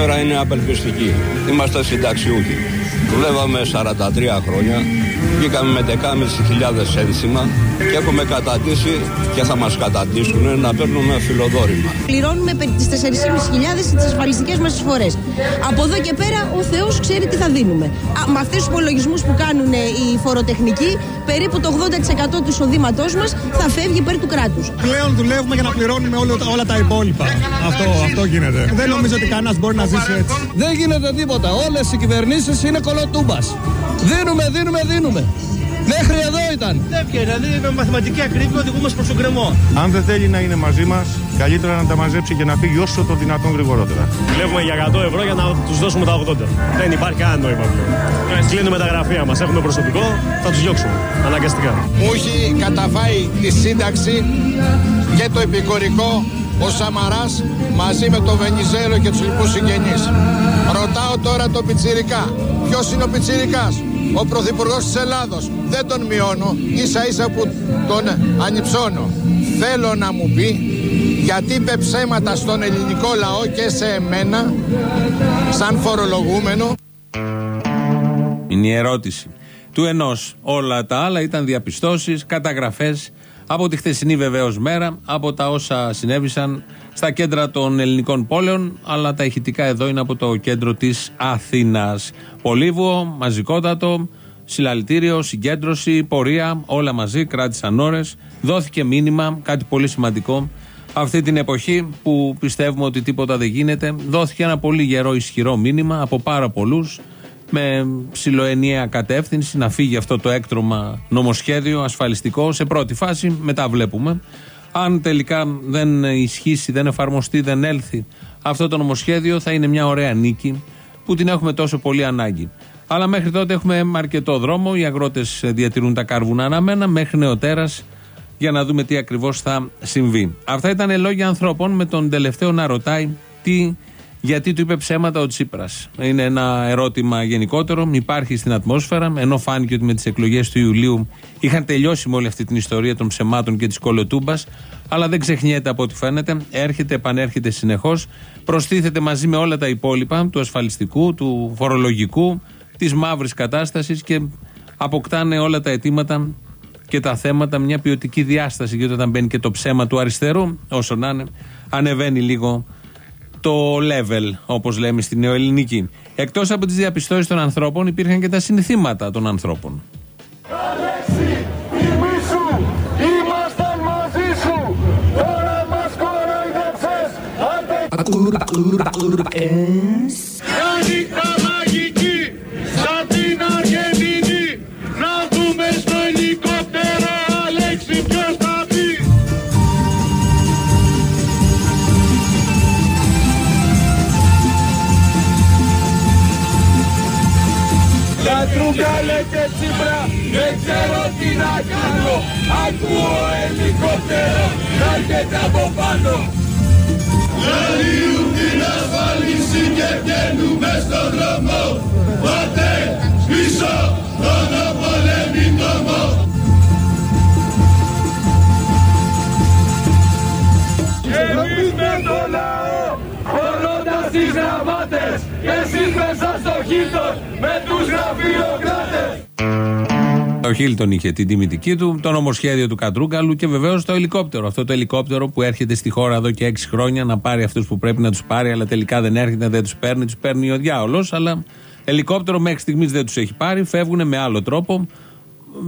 κατάσταση σήμερα είναι απελπιστική. Είμαστε συνταξιούχοι. Δουλεύαμε 43 χρόνια, βγήκαμε με 10.500 ένσημα και έχουμε κατατήσει και θα μας κατατήσουν να παίρνουμε φιλοδόρημα. Πληρώνουμε τις 4.500 τις ασφαλιστικές μας εισφορές. Από εδώ και πέρα ο Θεός ξέρει τι θα δίνουμε. Α, με αυτούς τους υπολογισμούς που κάνουν οι φοροτεχνικοί, περίπου το 80% του εισοδήματός μας θα φεύγει υπέρ του κράτους. Πλέον δουλεύουμε για να πληρώνουμε όλα, όλα τα υπόλοιπα. Αυτό, αυτό γίνεται. Δεν νομίζω ότι κανένας μπορεί να ζήσει έτσι. Δεν γίνεται τίποτα. Όλες οι κυβερνήσεις είναι κολοτούμπας. Δίνουμε, δίνουμε, δίνουμε. Μέχρι εδώ ήταν. Δεν βγαίνει. Δηλαδή με μαθηματική ακρίβεια οδηγούμε προς τον κρεμό. Αν δεν θέλει να είναι μαζί μας, καλύτερα να τα μαζέψει και να φύγει όσο το δυνατόν γρηγορότερα. Βλέπουμε για 100 ευρώ για να τους δώσουμε τα 80. Δεν υπάρχει κανένα νόημα πλέον. Κλείνουμε τα γραφεία μας. Έχουμε προσωπικό, θα τους διώξουμε. Αναγκαστικά. Μου έχει καταφάει τη σύνταξη και το επικορικό ο Σαμαράς μαζί με τον Βενιζέλο και τους λοιπούς συγγενείς. Ρωτάω τώρα τον Πιτσιρικά. Ποιος είναι ο Πιτσιρικάς; Ο Πρωθυπουργός της Ελλάδος. Δεν τον μειώνω, ίσα ίσα που τον ανυψώνω. Θέλω να μου πει γιατί είπε ψέματα στον ελληνικό λαό και σε εμένα σαν φορολογούμενο. Είναι η ερώτηση του ενός. Όλα τα άλλα ήταν διαπιστώσεις, καταγραφές από τη χθεσινή βεβαίως μέρα, από τα όσα συνέβησαν στα κέντρα των ελληνικών πόλεων, αλλά τα ηχητικά εδώ είναι από το κέντρο της Αθήνας. Πολύβουο, μαζικότατο, συλλαλητήριο, συγκέντρωση, πορεία, όλα μαζί, κράτησαν ώρες. Δόθηκε μήνυμα, κάτι πολύ σημαντικό. Αυτή την εποχή που πιστεύουμε ότι τίποτα δεν γίνεται, δόθηκε ένα πολύ γερό, ισχυρό μήνυμα από πάρα πολλούς με ψηλοενιαία κατεύθυνση να φύγει αυτό το έκτρωμα νομοσχέδιο ασφαλιστικό σε πρώτη φάση, μετά βλέπουμε. Αν τελικά δεν ισχύσει, δεν εφαρμοστεί, δεν έλθει αυτό το νομοσχέδιο θα είναι μια ωραία νίκη που την έχουμε τόσο πολύ ανάγκη. Αλλά μέχρι τότε έχουμε αρκετό δρόμο, οι αγρότες διατηρούν τα κάρβουνα αναμένα μέχρι νεοτέρας για να δούμε τι ακριβώς θα συμβεί. Αυτά ήταν λόγια ανθρώπων με τον τελευταίο να ρωτάει τι γιατί του είπε ψέματα ο Τσίπρας. Είναι ένα ερώτημα γενικότερο. Υπάρχει στην ατμόσφαιρα, ενώ φάνηκε ότι με τις εκλογές του Ιουλίου είχαν τελειώσει με όλη αυτή την ιστορία των ψεμάτων και της κολοτούμπας. Αλλά δεν ξεχνιέται από ό,τι φαίνεται. Έρχεται, επανέρχεται συνεχώς. Προστίθεται μαζί με όλα τα υπόλοιπα του ασφαλιστικού, του φορολογικού, της μαύρης κατάστασης και αποκτάνε όλα τα αιτήματα και τα θέματα μια ποιοτική διάσταση. Γιατί όταν μπαίνει και το ψέμα του αριστερού, όσο να είναι, ανεβαίνει λίγο το level, όπως λέμε στην νεοελληνική. Εκτός από τις διαπιστώσεις των ανθρώπων υπήρχαν και τα συνθήματα των ανθρώπων. Αλέξη, τιμήσου, ήμασταν μαζί σου, τώρα μας κοροϊδέψες, άντε... Τρούγκαλε ξέρω τι να κάνω. Ακούω ελικόπτερο να έρχεται από πάνω. Λαλίουν την ασφάλιση και βγαίνουμε στον δρόμο. Πάτε πίσω τον απολεμητόμο Εμείς με το λαό φορώντας τις γραμμάτες. Και εσείς μέσα στο χείτος με τους γραφειοκράτες ο Χίλτον είχε την τιμητική του, το νομοσχέδιο του Κατρούγκαλου και βεβαίως το ελικόπτερο. Αυτό το ελικόπτερο που έρχεται στη χώρα εδώ και έξι χρόνια να πάρει αυτούς που πρέπει να τους πάρει, αλλά τελικά δεν έρχεται, δεν τους παίρνει, τους παίρνει ο διάολος. Αλλά ελικόπτερο μέχρι στιγμής δεν τους έχει πάρει, φεύγουν με άλλο τρόπο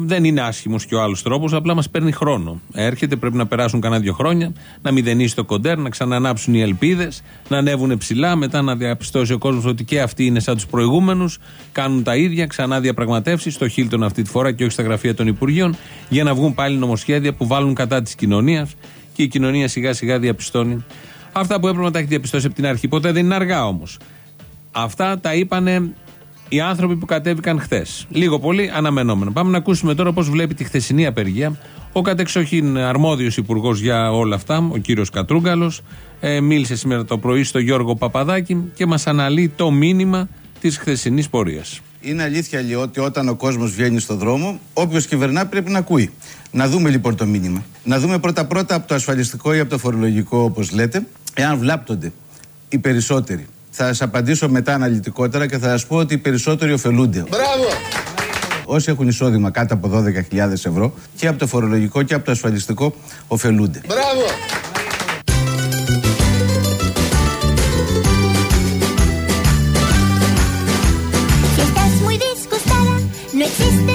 δεν είναι άσχημος και ο άλλος τρόπος, απλά μας παίρνει χρόνο. Έρχεται, πρέπει να περάσουν κανένα δύο χρόνια, να μηδενίσει το κοντέρ, να ξανανάψουν οι ελπίδες, να ανέβουν ψηλά, μετά να διαπιστώσει ο κόσμος ότι και αυτοί είναι σαν τους προηγούμενους, κάνουν τα ίδια, ξανά διαπραγματεύσεις στο Χίλτον αυτή τη φορά και όχι στα γραφεία των Υπουργείων, για να βγουν πάλι νομοσχέδια που βάλουν κατά της κοινωνίας και η κοινωνία σιγά σιγά διαπιστώνει αυτά που έπρεπε να τα έχει διαπιστώσει από την αρχή. Ποτέ δεν είναι αργά όμως. Αυτά τα είπανε οι άνθρωποι που κατέβηκαν χθες. Λίγο πολύ αναμενόμενο. Πάμε να ακούσουμε τώρα πώς βλέπει τη χθεσινή απεργία ο κατεξοχήν αρμόδιος υπουργός για όλα αυτά, ο κύριος Κατρούγκαλος. Ε, μίλησε σήμερα το πρωί στο Γιώργο Παπαδάκη και μας αναλύει το μήνυμα της χθεσινής πορείας. Είναι αλήθεια λέει ότι όταν ο κόσμος βγαίνει στον δρόμο, όποιος κυβερνά πρέπει να ακούει. Να δούμε λοιπόν το μήνυμα. Να δούμε πρώτα-πρώτα από το ασφαλιστικό ή από το φορολογικό, όπως λέτε, εάν βλάπτονται οι περισσότεροι Θα σας απαντήσω μετά αναλυτικότερα και θα σας πω ότι οι περισσότεροι ωφελούνται. Μπράβο! Όσοι έχουν εισόδημα κάτω από 12.000 ευρώ και από το φορολογικό και από το ασφαλιστικό ωφελούνται. Μπράβο! Si estás muy disgustada, no existe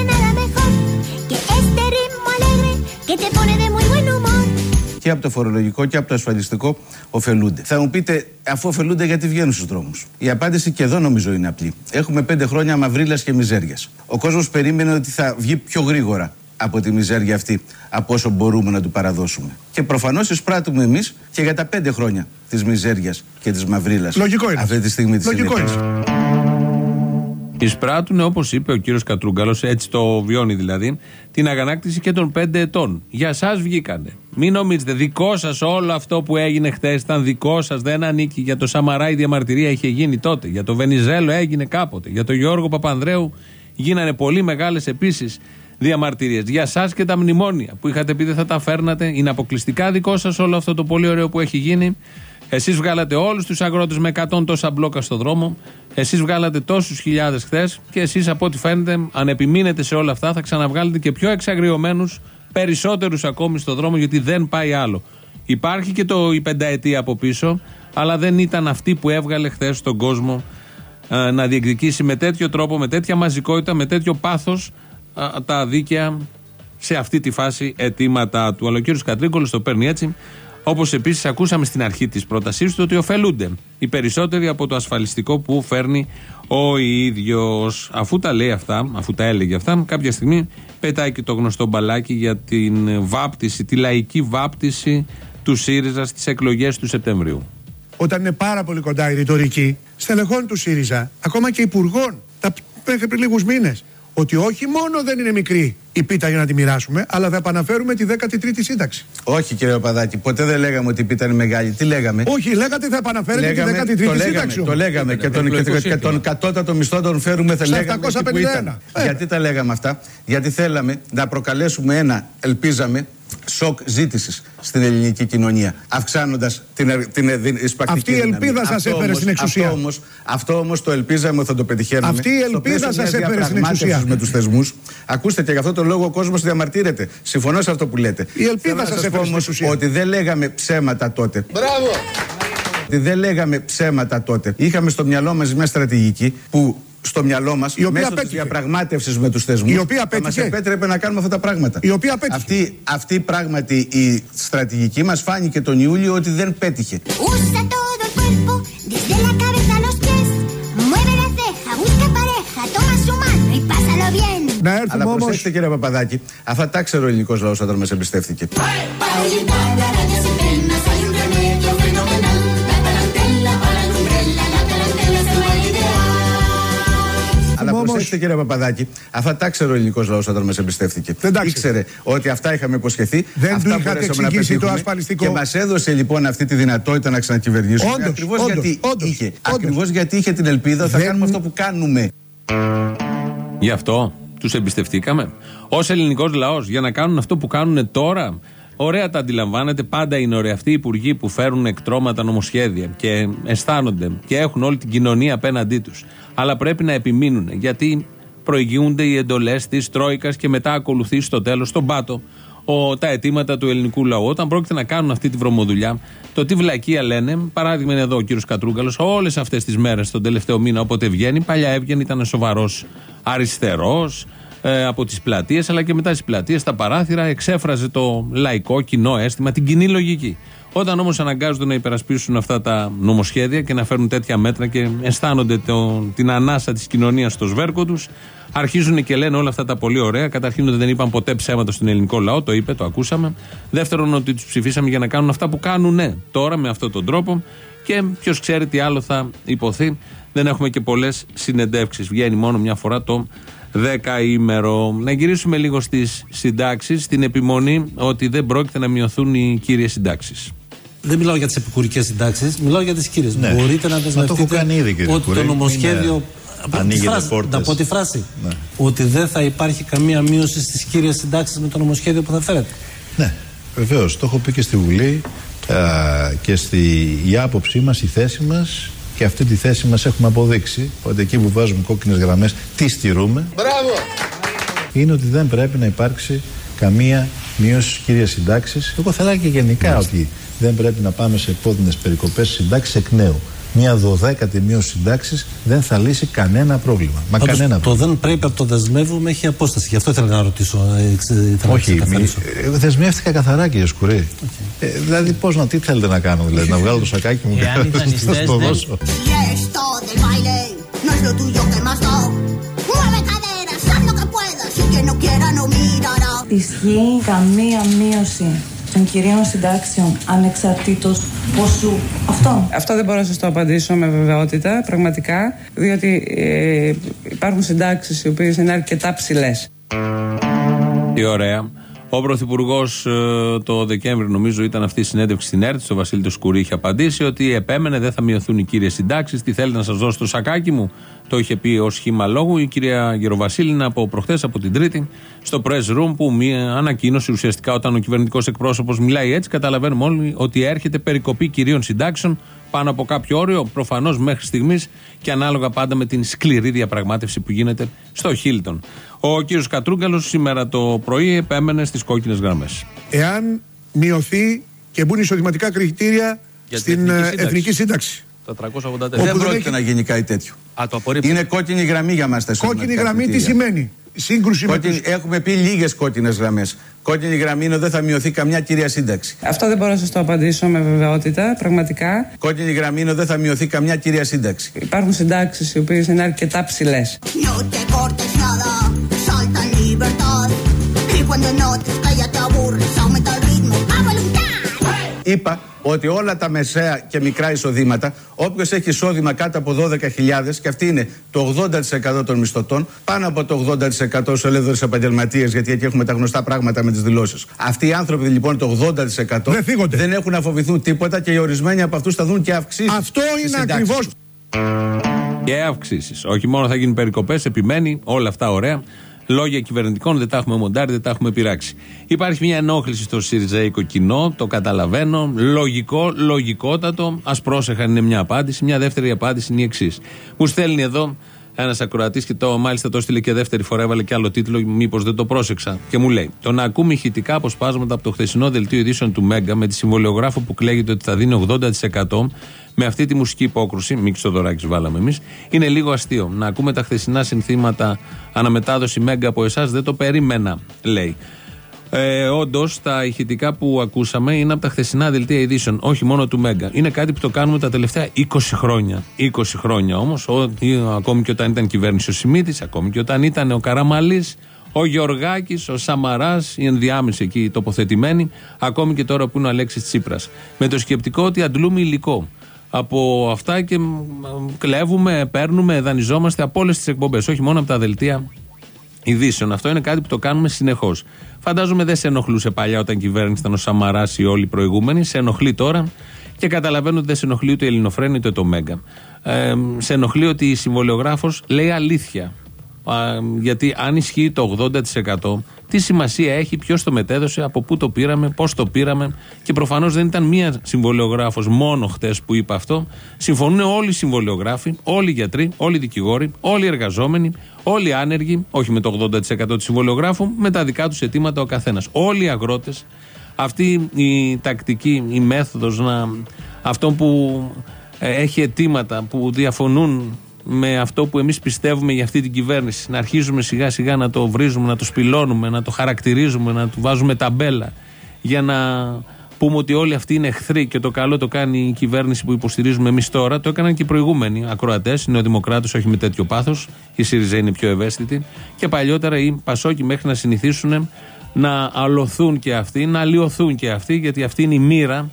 Και από το φορολογικό και από το ασφαλιστικό ωφελούνται. Θα μου πείτε, αφού ωφελούνται, γιατί βγαίνουν στους δρόμους; Η απάντηση και εδώ νομίζω είναι απλή. Έχουμε πέντε χρόνια μαυρίλας και μιζέριας. Ο κόσμος περίμενε ότι θα βγει πιο γρήγορα από τη μιζέρια αυτή από όσο μπορούμε να του παραδώσουμε. Και προφανώς εισπράττουμε εμείς και για τα πέντε χρόνια της μιζέριας και της μαυρίλας. Λογικό είναι. Αυτή τη στιγμή της Λογικό είναι. Εισπράττουν, όπως είπε ο κύριος Κατρούγκαλος, έτσι το βιώνει δηλαδή, την αγανάκτηση και των πέντε ετών. Για εσά βγήκανε. Μην νομίζετε, δικό σας όλο αυτό που έγινε χθες ήταν δικό σας, δεν ανήκει. Για το Σαμαρά η διαμαρτυρία είχε γίνει τότε. Για το Βενιζέλο έγινε κάποτε. Για το Γιώργο Παπανδρέου γίνανε πολύ μεγάλες επίσης διαμαρτυρίες. Για εσά και τα μνημόνια που είχατε πει δεν θα τα φέρνατε. Είναι αποκλειστικά δικό σας όλο αυτό το πολύ ωραίο που έχει γίνει. Εσείς βγάλατε όλους τους αγρότες με 100 τόσα μπλόκα στο δρόμο. Εσείς βγάλατε τόσους χιλιάδες χθες και εσείς από ό,τι φαίνεται, αν επιμείνετε σε όλα αυτά, θα ξαναβγάλετε και πιο εξαγριωμένους, περισσότερους ακόμη στο δρόμο, γιατί δεν πάει άλλο. Υπάρχει και το η πενταετία από πίσω, αλλά δεν ήταν αυτή που έβγαλε χθες στον κόσμο ε, να διεκδικήσει με τέτοιο τρόπο, με τέτοια μαζικότητα, με τέτοιο πάθος τα δίκαια σε αυτή τη φάση αιτήματά του. Αλλά ο κύριος Κατρίκολος το παίρνει έτσι. Όπως επίσης ακούσαμε στην αρχή της πρότασής του ότι ωφελούνται οι περισσότεροι από το ασφαλιστικό που φέρνει ο ίδιος. Αφού τα λέει αυτά, αφού τα έλεγε αυτά, κάποια στιγμή πετάει και το γνωστό μπαλάκι για την βάπτιση, τη λαϊκή βάπτιση του ΣΥΡΙΖΑ στις εκλογές του Σεπτεμβρίου. όταν είναι πάρα πολύ κοντά η ρητορική στελεχών του ΣΥΡΙΖΑ, ακόμα και υπουργών, τα μέχρι πριν λίγους μήνες, ότι όχι μόνο δεν είναι μικρή η πίτα για να τη μοιράσουμε, αλλά θα επαναφέρουμε τη 13η σύνταξη. Όχι κύριε Παπαδάκη, ποτέ δεν λέγαμε ότι η πίτα είναι μεγάλη. Τι λέγαμε; Όχι, λέγατε θα επαναφέρετε Λέγαμε, τη 13η το λέγαμε, σύνταξη. το λέγαμε και τον, και, και τον κατώτατο μισθό τον φέρουμε θα Στα λέγαμε εκεί που 751. ήταν. Ε. Γιατί τα λέγαμε αυτά, Γιατί θέλαμε να προκαλέσουμε ένα, ελπίζαμε, σοκ ζήτησης στην ελληνική κοινωνία, αυξάνοντας την, ερ- την, την εισπρακτική Αυτή η δύναμη. ελπίδα σας Αυτό έφερε όμως- στην εξουσία. Αυτό όμω αυτό όμως το ελπίζαμε ότι θα το πετυχαίναμε. Αυτή η Στο ελπίδα πλαίσιο σας μιας έφερε στην διαπραγμάτευσης εξουσία. με τους θεσμούς. Ακούστε και γι' αυτό το λόγο ο κόσμος διαμαρτύρεται. Συμφωνώ σε αυτό που λέτε. Η ελπίδα Θέλω να σας σας έφερε πω στην όμως εξουσία. Ότι δεν λέγαμε ψέματα τότε. Μπράβο! Ότι δεν λέγαμε ψέματα τότε. Είχαμε στο μυαλό μας μια στρατηγική που στο μυαλό μας, Η οποία μέσω της πέτυχε. διαπραγμάτευσης με τους θεσμούς, Η οποία θα μας πέτυχε. επέτρεπε να κάνουμε αυτά τα πράγματα. Η οποία πέτυχε. Αυτή, αυτή πράγματι η στρατηγική μας φάνηκε τον Ιούλιο ότι δεν πέτυχε. Usa todo el Να έρθουμε Αλλά όμω. προσέξτε κύριε Παπαδάκη, αυτά τα ξέρει ο ελληνικός λαός όταν μας εμπιστεύτηκε. Para ahuyentar la araña sin penas hay un remedio fenomenal. La tarantela para el umbrella, la tarantela es el mal ideal. Αλλά Όμως- προσέξτε κύριε Παπαδάκη, αυτά τα ξέρει ο ελληνικός λαός όταν μας εμπιστεύτηκε. Δεν τα Ήξερε ότι αυτά είχαμε υποσχεθεί. Δεν αυτά του είχατε μπορέσαμε να εξηγήσει το πετύχουμε ασφαλιστικό. Και μας έδωσε λοιπόν αυτή τη δυνατότητα να ξανακυβερνήσουμε. Όντως, Ακριβώς όντως, γιατί όντως, είχε, όντως. ακριβώς γιατί είχε την ελπίδα ότι θα Δεν- κάνουμε αυτό που κάνουμε. Γι' αυτό τους εμπιστευτήκαμε. Ω ελληνικός λαός, για να κάνουν αυτό που κάνουν τώρα. Ωραία τα αντιλαμβάνετε, πάντα είναι ωραία αυτοί οι υπουργοί που φέρουν εκτρώματα νομοσχέδια και αισθάνονται και έχουν όλη την κοινωνία απέναντί τους. Αλλά πρέπει να επιμείνουν γιατί προηγούνται οι εντολές της Τρόικας και μετά ακολουθεί στο τέλος, στον πάτο, ο, τα αιτήματα του ελληνικού λαού. Όταν πρόκειται να κάνουν αυτή τη βρωμοδουλειά, το τι βλακεία λένε, παράδειγμα είναι εδώ ο κύριος Κατρούγκαλος, όλες αυτές τις μέρες, τον τελευταίο μήνα, όποτε βγαίνει, παλιά έβγαινε, ήταν σοβαρός αριστερός ε, από τις πλατείες, αλλά και μετά τι πλατείες, στα παράθυρα, εξέφραζε το λαϊκό κοινό αίσθημα, την κοινή λογική. Όταν όμως αναγκάζονται να υπερασπίσουν αυτά τα νομοσχέδια και να φέρουν τέτοια μέτρα και αισθάνονται το, την ανάσα της κοινωνίας στο σβέρκο τους, αρχίζουν και λένε όλα αυτά τα πολύ ωραία. Καταρχήν ότι δεν είπαν ποτέ ψέματα στον ελληνικό λαό, το είπε, το ακούσαμε. Δεύτερον, ότι τους ψηφίσαμε για να κάνουν αυτά που κάνουν τώρα με αυτόν τον τρόπο. Και ποιος ξέρει τι άλλο θα υποθεί. Δεν έχουμε και πολλές συνεντεύξεις. Βγαίνει μόνο μια φορά το δεκαήμερο. Να γυρίσουμε λίγο στις συντάξεις, στην επιμονή ότι δεν πρόκειται να μειωθούν οι κύριες συντάξεις. Δεν μιλάω για τις επικουρικές συντάξεις, μιλάω για τις κύριες. Ναι. Μπορείτε να Μα το δεσμευτείτε έχω κάνει ήδη, κύριε ότι το Κουρέ, νομοσχέδιο. είναι- Από τη ανοίγετε φράση- πόρτες. Να πω τη φράση. Ναι. Ότι δεν θα υπάρχει καμία μείωση στις κύριες συντάξεις με το νομοσχέδιο που θα φέρετε. Ναι, βεβαίως. Το έχω πει και στη Βουλή α, και στη, η άποψή μας, η θέση μας Και αυτή τη θέση μας έχουμε αποδείξει ότι εκεί που βάζουμε κόκκινες γραμμές τις στηρούμε. Μπράβο! Είναι ότι δεν πρέπει να υπάρξει καμία μείωση στις κύριες συντάξεις. Εγώ θα έλεγα και γενικά ότι δεν πρέπει να πάμε σε επώδυνες περικοπές συντάξεις εκ νέου. Μια δωδέκατη μείωση συντάξεις δεν θα λύσει κανένα πρόβλημα. Μα Πάντως, κανένα το δεν πρέπει από το δεσμεύουμε έχει απόσταση. Γι' αυτό ήθελα να ρωτήσω. ε, ξε- ήθελα να Όχι, μη, ξεκαθαρίσω. ε, δεσμεύτηκα καθαρά κύριε Σκουρή. Ε, δηλαδή πώς να, τι θέλετε να κάνω, δηλαδή να βγάλω το σακάκι μου και Εάν οι να δανειστές σας το δεν- δώσω. Ισχύει καμία μείωση των κυρίων συντάξεων ανεξαρτήτως ποσού αυτών. Αυτό δεν μπορώ να σας το απαντήσω με βεβαιότητα, πραγματικά, διότι ε, υπάρχουν συντάξεις οι οποίες είναι αρκετά ψηλές. Τι ωραία. Ο Πρωθυπουργός το Δεκέμβρη, νομίζω, ήταν αυτή η συνέντευξη στην ΕΡΤ. Στο Βασίλη του Σκουρί είχε απαντήσει ότι επέμενε, δεν θα μειωθούν οι κύριες συντάξεις. Τι θέλετε να σας δώσω το σακάκι μου; Το είχε πει ως σχήμα λόγου η κυρία Γεροβασίληνα από προχθές, από την Τρίτη, στο press room, που μία ανακοίνωσε ουσιαστικά όταν ο κυβερνητικός εκπρόσωπος μιλάει έτσι, καταλαβαίνουμε όλοι ότι έρχεται περικοπή κυρίων συντάξεων πάνω από κάποιο όριο, προφανώς μέχρι στιγμής και ανάλογα πάντα με την σκληρή διαπραγμάτευση που γίνεται στο Χίλτον. Ο κύριος Κατρούγκαλος σήμερα το πρωί επέμενε στις κόκκινες γραμμές. Εάν μειωθεί και μπουν εισοδηματικά κριτήρια Για την στην εθνική ε, σύνταξη. εθνική σύνταξη. Τα 384. Όπου Δεν δεν πρόκειται έχει- να γίνει κάτι τέτοιο. Α, το απορρίπτω. Είναι κόκκινη γραμμή για μας τα Κόκκινη εισοδηματικά γραμμή τι κριτήρια. σημαίνει; Σύγκρουση με Κόκκινη, τους... έχουμε πει λίγες κόκκινες γραμμές. Κόκκινη γραμμή είναι ότι δεν θα μειωθεί καμιά κυρία σύνταξη. Αυτό δεν μπορώ να σας το απαντήσω με βεβαιότητα, πραγματικά. Κόκκινη γραμμή είναι ότι δεν θα μειωθεί καμιά κυρία σύνταξη. Υπάρχουν συντάξεις οι οποίες είναι αρκετά ψηλές. No te cortes nada, salta en libertad. Y cuando notes que ya te aburres, aumenta Είπα ότι όλα τα μεσαία και μικρά εισοδήματα, όποιος έχει εισόδημα κάτω από 12.000 και αυτή είναι το 80% των μισθωτών, πάνω από το 80% στου ελεύθερους επαγγελματίες, γιατί εκεί έχουμε τα γνωστά πράγματα με τις δηλώσεις. Αυτοί οι άνθρωποι λοιπόν το 80% Δεν δεν έχουν να φοβηθούν τίποτα και οι ορισμένοι από αυτούς θα δουν και αυξήσεις. Αυτό είναι ακριβώς Και αυξήσεις. Όχι μόνο θα γίνουν περικοπές, επιμένει, όλα αυτά ωραία. Λόγια κυβερνητικών δεν τα έχουμε μοντάρει, δεν τα έχουμε πειράξει. Υπάρχει μια ενόχληση στο Σιριζέικο κοινό, το καταλαβαίνω. Λογικό, λογικότατο. Α πρόσεχαν είναι μια απάντηση. Μια δεύτερη απάντηση είναι η εξής. Μου στέλνει εδώ ένας ακροατής και το μάλιστα το έστειλε και δεύτερη φορά, έβαλε και άλλο τίτλο, μήπως δεν το πρόσεξα. Και μου λέει: Το να ακούμε ηχητικά αποσπάσματα από το χθεσινό δελτίο ειδήσεων του Μέγκα με τη συμβολιογράφο που κλαίγεται ότι θα δίνει 80% με αυτή τη μουσική υπόκρουση, Μίξ Θοδωράκη βάλαμε εμείς, είναι λίγο αστείο. Να ακούμε τα χθεσινά συνθήματα αναμετάδοση Μέγκα από εσάς δεν το περίμενα, λέει. Ε, Όντως, τα ηχητικά που ακούσαμε είναι από τα χθεσινά δελτία ειδήσεων, όχι μόνο του Μέγκα. Είναι κάτι που το κάνουμε τα τελευταία 20 χρόνια. 20 χρόνια όμως, ακόμη και όταν ήταν κυβέρνηση ο Σιμίτης, ακόμη και όταν ήταν ο Καραμαλής, ο Γεωργάκης, ο Σαμαράς, οι ενδιάμεσοι εκεί τοποθετημένοι, ακόμη και τώρα που είναι ο Αλέξης Τσίπρας. Με το σκεπτικό ότι αντλούμε υλικό από αυτά και μ, κλέβουμε, παίρνουμε, δανειζόμαστε από όλες τις εκπομπές, όχι μόνο από τα δελτία ειδήσεων. Αυτό είναι κάτι που το κάνουμε συνεχώς. Φαντάζομαι δεν σε ενοχλούσε παλιά όταν κυβέρνηση ήταν ο Σαμαράς ή όλοι οι προηγούμενοι. Σε ενοχλεί τώρα και καταλαβαίνω ότι δεν σε ενοχλεί ούτε η Ελληνοφρένη ούτε το Μέγκα. Ε, σε ενοχλεί ότι η συμβολιογράφος λέει αλήθεια. Α, γιατί αν ισχύει το 80%, τι σημασία έχει, ποιος το μετέδωσε, από πού το πήραμε, πώς το πήραμε. Και προφανώς δεν ήταν μία συμβολιογράφος μόνο χτες που είπε αυτό. Συμφωνούν όλοι οι συμβολιογράφοι, όλοι οι γιατροί, όλοι οι δικηγόροι, όλοι οι εργαζόμενοι, όλοι οι άνεργοι, όχι με το 80% του συμβολιογράφου, με τα δικά τους αιτήματα ο καθένας. Όλοι οι αγρότες. Αυτή η τακτική, η μέθοδος να, αυτό που ε, έχει αιτήματα που διαφωνούν με αυτό που εμείς πιστεύουμε για αυτή την κυβέρνηση. Να αρχίζουμε σιγά σιγά να το βρίζουμε, να το σπηλώνουμε, να το χαρακτηρίζουμε, να του βάζουμε ταμπέλα για να πούμε ότι όλοι αυτοί είναι εχθροί και το καλό το κάνει η κυβέρνηση που υποστηρίζουμε εμείς τώρα. Το έκαναν και οι προηγούμενοι ακροατές, οι νεοδημοκράτες, όχι με τέτοιο πάθος. Η ΣΥΡΙΖΑ είναι πιο ευαίσθητη. Και παλιότερα οι Πασόκοι μέχρι να συνηθίσουν να αλωθούν και αυτοί, να αλλοιωθούν και αυτοί, γιατί αυτή είναι η μοίρα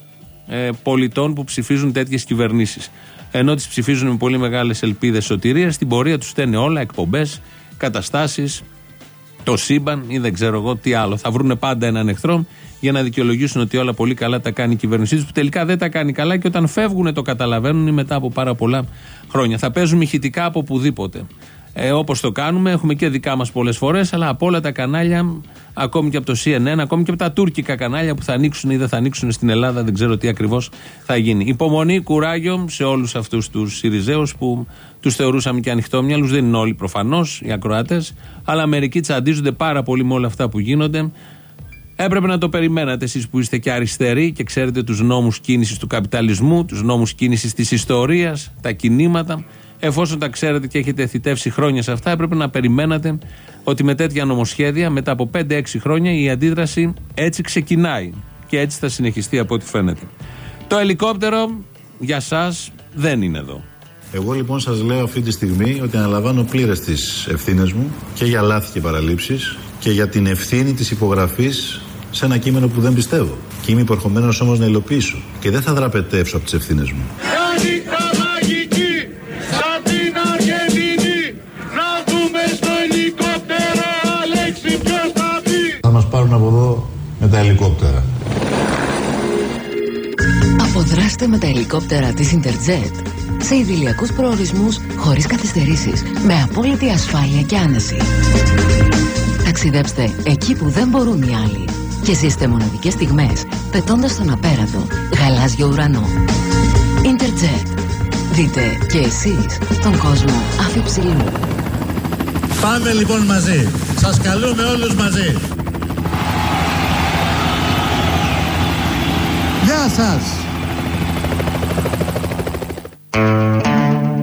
ε, πολιτών που ψηφίζουν τέτοιες κυβερνήσεις. Ενώ τις ψηφίζουν με πολύ μεγάλες ελπίδες σωτηρίας, στην πορεία τους στέλνει όλα, εκπομπές, καταστάσεις, το σύμπαν ή δεν ξέρω εγώ τι άλλο. Θα βρουν πάντα έναν εχθρό για να δικαιολογήσουν ότι όλα πολύ καλά τα κάνει η κυβέρνησή τους, που τελικά δεν τα κάνει καλά και όταν φεύγουν το καταλαβαίνουν ή μετά από πάρα πολλά χρόνια. Θα παίζουν ηχητικά από οπουδήποτε. Ε, Όπως το κάνουμε, έχουμε και δικά μας πολλές φορές, αλλά από όλα τα κανάλια, ακόμη και από το CNN, ακόμη και από τα τουρκικά κανάλια που θα ανοίξουν ή δεν θα ανοίξουν στην Ελλάδα, δεν ξέρω τι ακριβώς θα γίνει. Υπομονή, κουράγιο σε όλους αυτούς τους Σιριζέους που τους θεωρούσαμε και ανοιχτόμυαλους. Δεν είναι όλοι προφανώς οι ακροάτες, αλλά μερικοί τσαντίζονται πάρα πολύ με όλα αυτά που γίνονται. Έπρεπε να το περιμένατε εσείς που είστε και αριστεροί και ξέρετε τους νόμους κίνησης του καπιταλισμού, τους νόμους κίνησης της ιστορίας, τα κινήματα. Εφόσον τα ξέρετε και έχετε θητεύσει χρόνια σε αυτά, έπρεπε να περιμένατε ότι με τέτοια νομοσχέδια, μετά από 5-6 χρόνια, η αντίδραση έτσι ξεκινάει. Και έτσι θα συνεχιστεί από ό,τι φαίνεται. Το ελικόπτερο για σας δεν είναι εδώ. Εγώ λοιπόν σας λέω αυτή τη στιγμή ότι αναλαμβάνω πλήρες τις ευθύνες μου και για λάθη και παραλήψεις και για την ευθύνη της υπογραφής σε ένα κείμενο που δεν πιστεύω. Και είμαι υπορχομένος όμως να υλοποιήσω και δεν θα δραπετεύσω από τις ευθύνες μου. Να δούμε στο ελικόπτερο Αλέξη ποιος θα πει; Θα μας πάρουν από εδώ με τα ελικόπτερα. Αποδράστε με τα ελικόπτερα της Interjet σε idηλιακούς προορισμούς χωρίς καθυστερήσεις με απόλυτη ασφάλεια και άνεση. Ταξιδέψτε εκεί που δεν μπορούν οι άλλοι και ζήστε μοναδικές στιγμές πετώντας στον απέραντο γαλάζιο ουρανό. Interjet. Δείτε και εσείς τον κόσμο αφιψηλού. Πάμε λοιπόν μαζί. Σας καλούμε όλους μαζί. Γεια σας.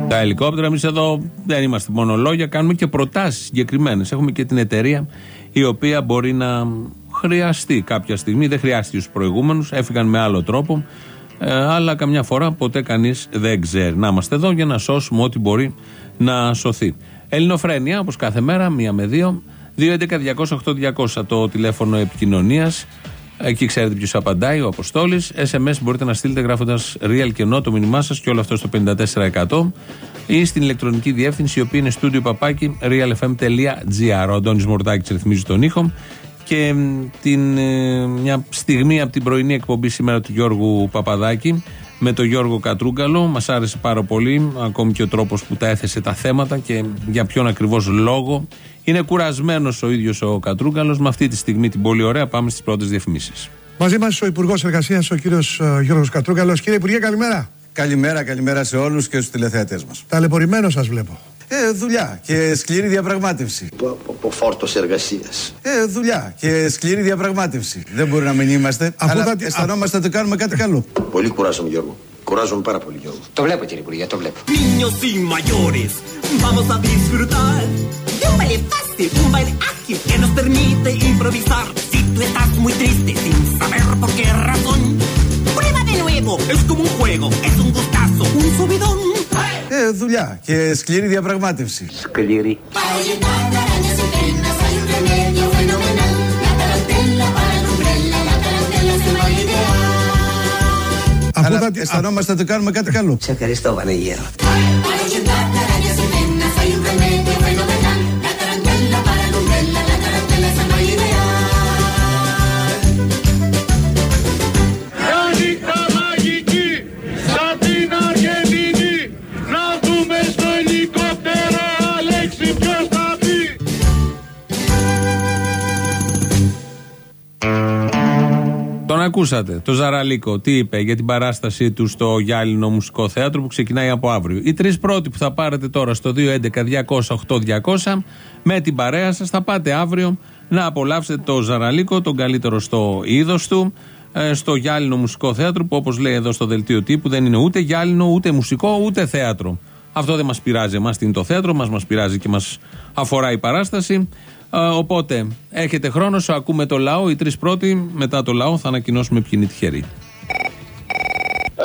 Τα ελικόπτερα, εμείς εδώ δεν είμαστε μόνο λόγια, κάνουμε και προτάσεις συγκεκριμένες. Έχουμε και την εταιρεία η οποία μπορεί να χρειαστεί κάποια στιγμή. Δεν χρειάστηκε στους προηγούμενους, έφυγαν με άλλο τρόπο. Ε, αλλά καμιά φορά ποτέ κανείς δεν ξέρει. Να είμαστε εδώ για να σώσουμε ό,τι μπορεί να σωθεί. Ελληνοφρένια, όπως κάθε μέρα, μία με δύο. 2.11.208.200 το τηλέφωνο επικοινωνίας. Εκεί ξέρετε ποιος απαντάει, ο Αποστόλης. SMS μπορείτε να στείλετε γράφοντας real και no το μήνυμά σας και όλο αυτό στο 54% ή στην ηλεκτρονική διεύθυνση η οποία είναι studio παπάκι realfm.gr. Ο Αντώνης Μορτάκη ρυθμίζει τον ήχο. Και μ, την, ε, μια στιγμή από την πρωινή εκπομπή σήμερα του Γιώργου Παπαδάκη με τον Γιώργο Κατρούγκαλο. Μας άρεσε πάρα πολύ, ακόμη και ο τρόπος που τα έθεσε τα θέματα και για ποιον ακριβώς λόγο. Είναι κουρασμένος ο ίδιος ο Κατρούγκαλος. Με αυτή τη στιγμή την πολύ ωραία πάμε στις πρώτες διαφημίσεις. Μαζί μας ο Υπουργός Εργασίας, ο κύριος ε, Γιώργος Κατρούγκαλος. Κύριε Υπουργέ, καλημέρα. Καλημέρα, καλημέρα σε όλους και στους τηλεθεατές μας. Ταλαιπωρημένο σας βλέπω. Ε, δουλειά και σκληρή διαπραγμάτευση. Από φόρτος εργασίας. Ε, δουλειά και σκληρή διαπραγμάτευση. Δεν μπορεί να μην είμαστε, Αφού αλλά θα- αισθανόμαστε ότι κάνουμε κάτι καλό. Πολύ κουράζομαι, Γιώργο. Κουράζομαι πάρα πολύ, Γιώργο. Το βλέπω κύριε Υπουργέ, το βλέπω. Niños y mayores, vamos a disfrutar de un baile fácil, un baile ágil que nos permite improvisar. Si tú estás muy triste sin saber por qué razón, prueba de nuevo, es como un juego, es un gustazo, un subidón. Ε, δουλειά και σκληρή διαπραγμάτευση. Σκληρή. Para ahuyentar arañas y penas hay un remedio fenomenal. La tarantela para el umbrella, la tarantela es el baile ideal. Αλλά αισθανόμαστε ότι κάνουμε κάτι καλό. Σε ευχαριστώ, Βανίγερο. Ακούσατε, το Ζαραλίκο, τι είπε για την παράστασή του στο Γυάλινο Μουσικό Θέατρο που ξεκινάει από αύριο. Οι τρεις πρώτοι που θα πάρετε τώρα στο 211-200-8200 με την παρέα σας θα πάτε αύριο να απολαύσετε το Ζαραλίκο, τον καλύτερο στο είδος του, ε, στο Γυάλινο Μουσικό Θέατρο που όπως λέει εδώ στο δελτίο τύπου δεν είναι ούτε γυάλινο, ούτε μουσικό, ούτε θέατρο. Αυτό δεν μας πειράζει εμάς, είναι το θέατρο, μας μας πειράζει και μας αφορά η παράσταση. Ε, οπότε έχετε χρόνος, σου ακούμε το λαό. Οι τρεις πρώτοι, μετά το λαό, θα ανακοινώσουμε ποιοι είναι τυχεροί.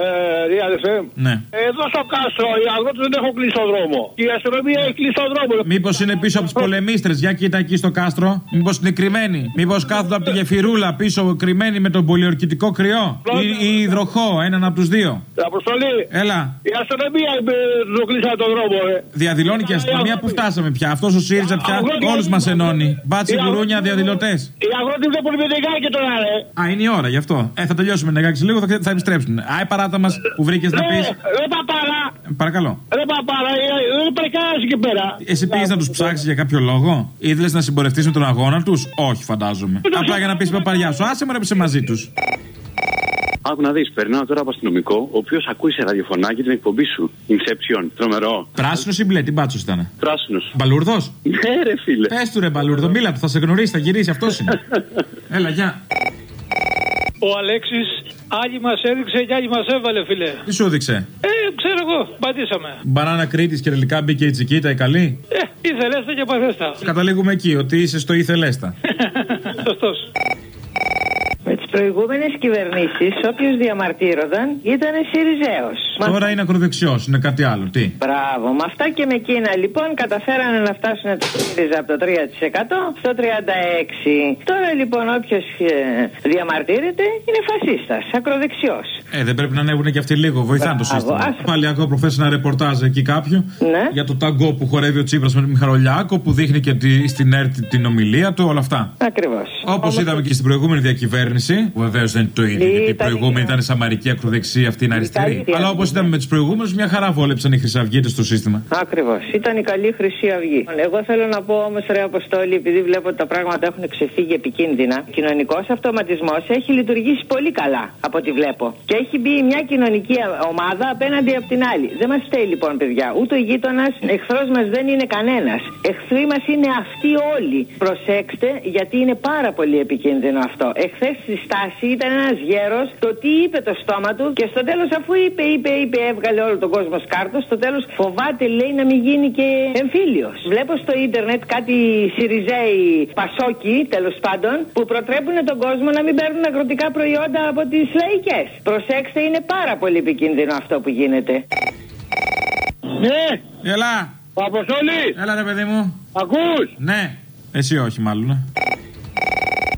Ε, Real FM. Ναι. Εδώ στο κάστρο οι αγρότες δεν έχουν κλείσει τον δρόμο. Και η αστυνομία έχει κλείσει τον δρόμο. Μήπως είναι πίσω από τις πολεμίστρες, για κοίτα εκεί στο κάστρο. Μήπως είναι κρυμμένοι; Μήπως κάθονται από τη γεφυρούλα πίσω κρυμμένοι με τον πολιορκητικό κρυό; Ή, ή υδροχό, έναν από τους δύο; Αποστολή. Έλα. Η αστυνομία ε, του κλείσανε τον δρόμο, ε. Διαδηλώνει και η αστυνομία που φτάσαμε πια. Αυτός ο ΣΥΡΙΖΑ πια όλους μας ενώνει. Μπάτσι γουρούνια διαδηλωτές. Οι αγρότες βλέπουν με νεγάκι τώρα, ρε. Α, είναι η ώρα γι' αυτό. Ε, θα τελειώσουμε νεγάκι σε λίγο, θα, θα επιστρέψουν. Α, ε, παρά παπαράδα μας που βρήκες να Ρε, πεις. ρε παπάρα, Παρακαλώ. ρε παπάρα, ε, δεν παρκάρεις εκεί πέρα. Εσύ πήγες να τους ψάξεις για κάποιο λόγο; Ήθελες να συμπορευτείς με τον αγώνα τους; Όχι, φαντάζομαι. Απλά για να πεις παπαριά σου. Άσε με να είσαι μαζί τους. Άκου να δεις, περνάω τώρα από αστυνομικό, ο οποίος ακούει σε ραδιοφωνάκι την εκπομπή σου. Inception, τρομερό. Πράσινος ή μπλε, τι μπάτσος ήταν. Πράσινος. Μπαλούρδος; Ναι, ρε φίλε. Πες του ρε μπαλούρδο, μίλα του, θα σε γνωρίσει, θα γυρίσει, αυτός είναι. Έλα, γεια. Ο Αλέξης άλλοι μας έδειξε και άλλοι μας έβαλε, φιλέ. Τι σου έδειξε; Ε, ξέρω εγώ, πατήσαμε. Μπανάνα Κρήτης και τελικά μπήκε η Τσικίτα η καλή; Ε, ήθελέστα και παθέστα. Καταλήγουμε εκεί, ότι είσαι στο ήθελέστα. Σωστός. Με τι προηγούμενες κυβερνήσεις, όποιος διαμαρτύρονταν ήταν Σιριζέος. Τώρα είναι ακροδεξιός, είναι κάτι άλλο. Τι; Μπράβο. Με αυτά και με εκείνα λοιπόν καταφέρανε να φτάσουν το ΣΥΡΙΖΑ από το 3% στο 36%. Τώρα λοιπόν όποιος διαμαρτύρεται είναι φασίστας, ακροδεξιός. Ε, δεν πρέπει να ανέβουν και αυτοί λίγο, βοηθάνε το Μπράβο, σύστημα. ας- Πάλι ακόμα προχθές ένα ρεπορτάζ εκεί κάποιο Ναι. για το ταγκό που χορεύει ο Τσίπρας με τον Μιχαλολιάκο που δείχνει και τη, στην ΕΡΤ την ομιλία του, όλα αυτά. Ακριβώς. Όπως είδαμε και στην προηγούμενη διακυβέρνηση, που βεβαίως δεν είναι το ίδιο, γιατί η προηγούμενη ήταν σαμαρική ακροδεξία, αυτή είναι αριστερή. καλύτερη Αλλά όπως είδαμε με του προηγούμενου, μια χαρά βόλεψαν οι χρυσαυγίτες στο σύστημα. Ακριβώς. Ήταν η καλή Χρυσή Αυγή. Εγώ θέλω να πω όμως, Ρε Αποστόλη, επειδή βλέπω ότι τα πράγματα έχουν ξεφύγει επικίνδυνα, ο κοινωνικός αυτοματισμός έχει λειτουργήσει πολύ καλά, από ό,τι βλέπω. Και έχει μπει μια κοινωνική ομάδα απέναντι από την άλλη. Δεν μας φταίει λοιπόν, παιδιά. Ούτε ο γείτονας, εχθρός μας δεν είναι κανένας. Εχθροί μας είναι αυτοί όλοι. Προσέξτε, γιατί είναι πάρα πολύ επικίνδυνο αυτό. Εχθές στη στάση ήταν ένας γέρος, το τι είπε το στόμα του και στο τέλος, αφού είπε, είπε, είπε, έβγαλε όλο τον κόσμο σκάρτος, στο τέλος φοβάται, λέει, να μην γίνει και εμφύλιος. Βλέπω στο ίντερνετ κάτι Σιριζέοι Πασόκοι, τέλος πάντων, που προτρέπουν τον κόσμο να μην παίρνουν αγροτικά προϊόντα από τις λαϊκές. Προσέξτε, είναι πάρα πολύ επικίνδυνο αυτό που γίνεται. Ναι, Έλα! ο Αποστόλης, Έλα ρε παιδί μου. ακούς. Ναι. Εσύ όχι μάλλον.